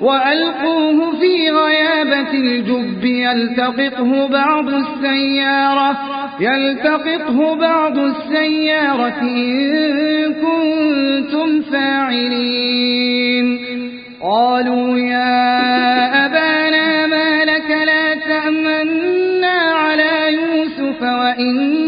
وألقوه في غيابة الجب يلتقطه بعض السيارة يلتقطه بعض السيارة إن كنتم فاعلين. قالوا يا أبانا ما لك لا تأمنا على يوسف وإنا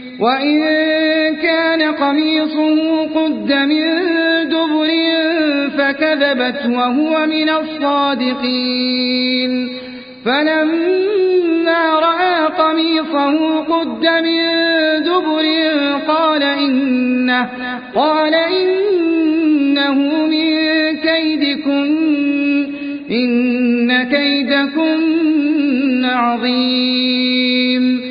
وإن كان قميصه قد من دبر فكذبت وهو من الصادقين. فلما رأى قميصه قد من دبر قال إنه, قال إنه من كيدكن إن كيدكن عظيم.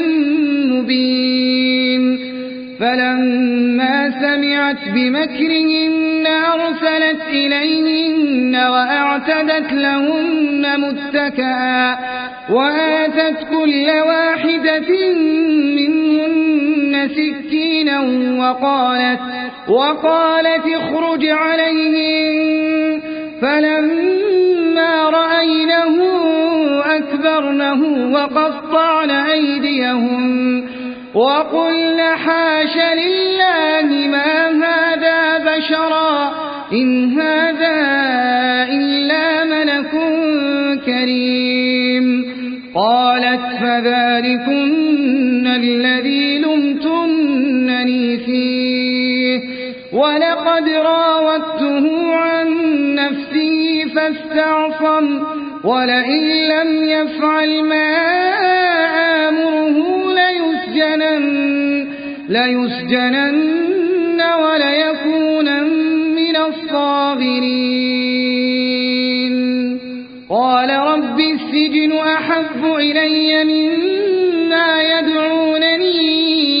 مبين. فلما سمعت بمكرهن أرسلت إليهن وأعتدت لهن متكئا. وآتت كل واحدة منهن سكينا وقالت وقالت اخرج عليهم. فلما رأينه أكبرنه وقطعن أيديهم وقلن حاش لله ما هذا بشرا إن هذا إلا ملك كريم. قالت فذلكن الذي لمتنني فيه. ولقد راودته فاستعصم ولئن لم يفعل ما آمره ليسجنن, ليسجنن وليكون من الصاغرين. قال رب السجن أحب إلي مما يدعونني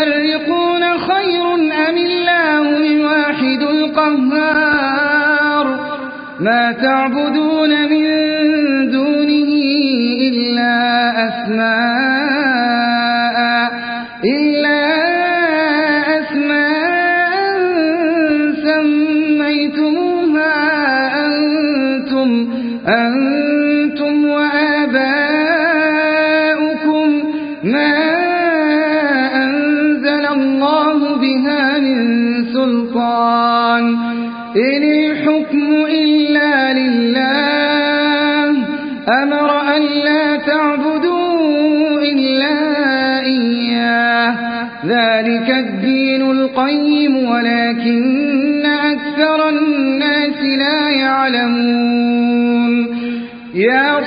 متفرقون خير أم الله الواحد القهار؟ ما تعبدون من دونه إلا أسماء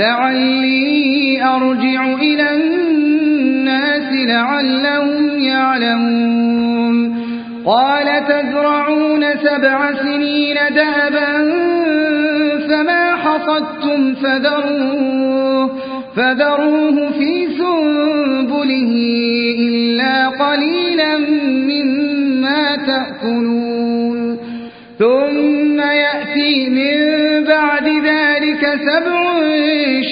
لعلي أرجع إلى الناس لعلهم يعلمون. قال تزرعون سبع سنين دابا فما حصدتم فذروه, فذروه في سنبله إلا قليلا مما تأكلون. ثم يأتي من بعد ذلك سبع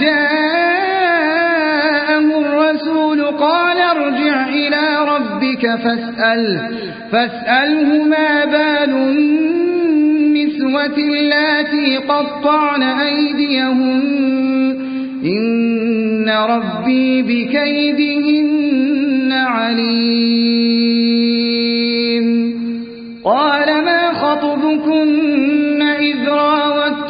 جاءه الرسول قال ارجع إلى ربك فاسأل فاسأله ما بال النسوة اللاتي قطعن أيديهم إن ربي بكيدهن عليم. قال ما خطبكن إذ راوتن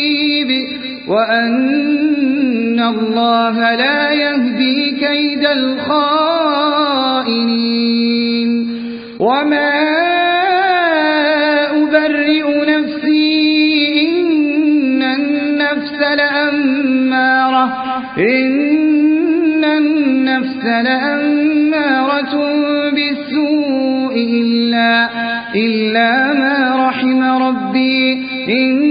وأن الله لا يهدي كيد الخائنين وما أبرئ نفسي إن النفس لأمارة إن النفس لأمارة بالسوء إلا, إلا ما رحم ربي إن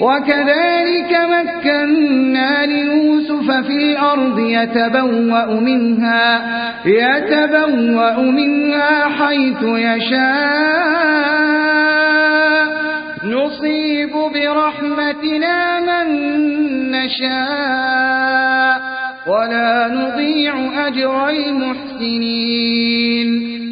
وكذلك مكنا ليوسف في الأرض يتبوأ منها, يتبوأ منها حيث يشاء. نصيب برحمتنا من نشاء ولا نضيع أجر المحسنين.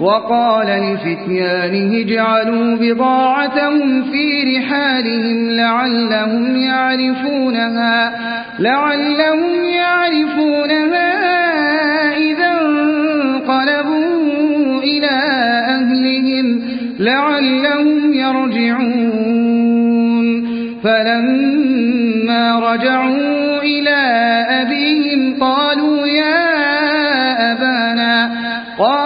وقال لفتيانه اجعلوا بضاعتهم في رحالهم لعلهم يعرفونها لعلهم يعرفونها إذا انقلبوا إلى أهلهم لعلهم يرجعون. فلما رجعوا إلى أبيهم قالوا يا أبانا قالوا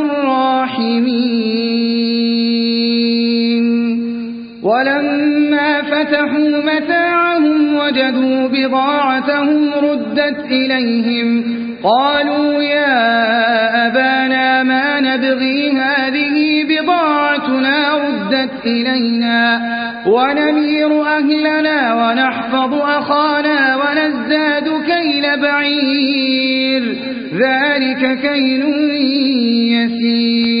ولما فتحوا متاعهم وجدوا بضاعتهم ردت إليهم قالوا يا أبانا ما نبغي هذه بضاعتنا ردت إلينا ونمير أهلنا ونحفظ أخانا ونزداد كيل بعير ذلك كيل يسير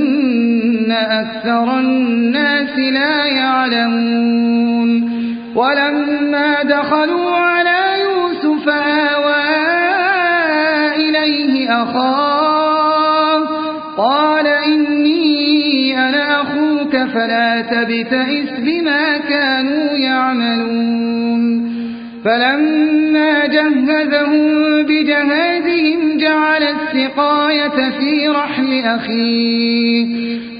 أكثر الناس لا يعلمون. ولما دخلوا على يوسف آوى إليه أخاه قال إني أنا أخوك فلا تبتئس بما كانوا يعملون. فلما جهزهم بجهازهم جعل السقاية في رحل أخيه.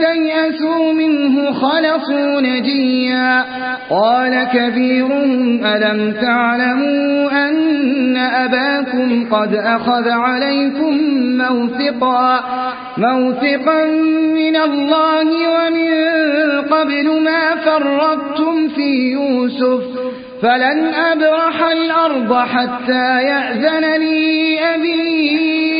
استيئسوا منه خلصوا نجيا. قال كبيرهم ألم تعلموا أن أباكم قد أخذ عليكم موثقا موثقا من الله ومن قبل ما فرطتم في يوسف؟ فلن أبرح الأرض حتى يأذن لي أبي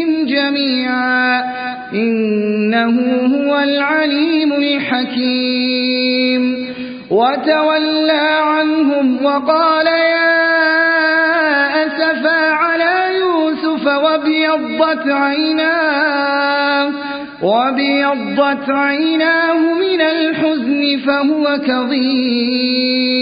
جميعا. إنه هو العليم الحكيم. وتولى عنهم وقال يا أسفا على يوسف وابيضت عيناه وبيضت عيناه من الحزن فهو كظيم.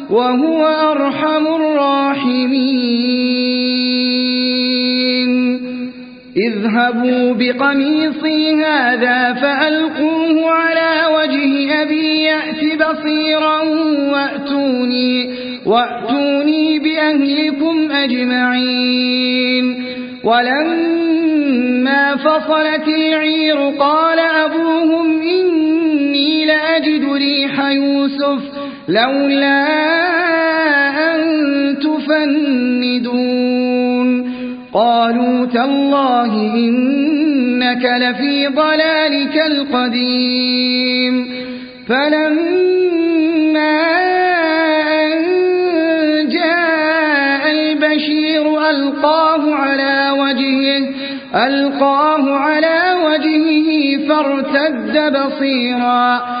وهو أرحم الراحمين. اذهبوا بقميصي هذا فألقوه على وجه أبي يأت بصيرا وأتوني, وأتوني بأهلكم أجمعين. ولما فصلت العير قال أبوهم إني لأجد ريح يوسف لولا أن تفندون. قالوا تالله إنك لفي ضلالك القديم. فلما أن جاء البشير ألقاه على وجهه ألقاه على وجهه فارتد بصيرا.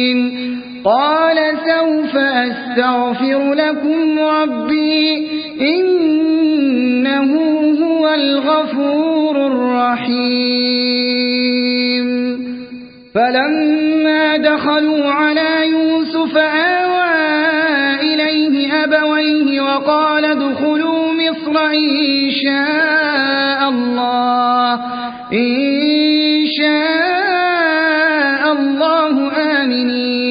قال سوف أستغفر لكم ربي إنه هو الغفور الرحيم. فلما دخلوا على يوسف آوى إليه أبويه وقال ادخلوا مصر إن شاء الله إن شاء الله آمنين.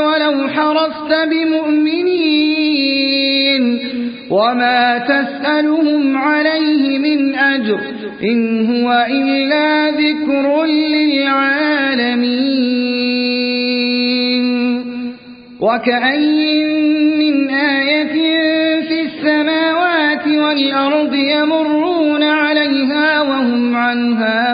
ولو حرصت بمؤمنين وما تسألهم عليه من أجر إن هو إلا ذكر للعالمين وكأي من آية في السماوات والأرض يمرون عليها وهم عنها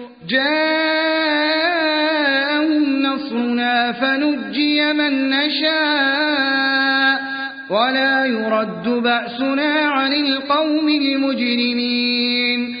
جاءهم نصرنا فنجي من نشاء ولا يرد بأسنا عن القوم المجرمين.